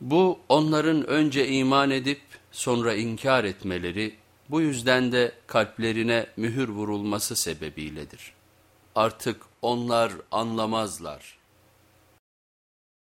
Bu onların önce iman edip sonra inkar etmeleri, bu yüzden de kalplerine mühür vurulması sebebiyledir. Artık onlar anlamazlar.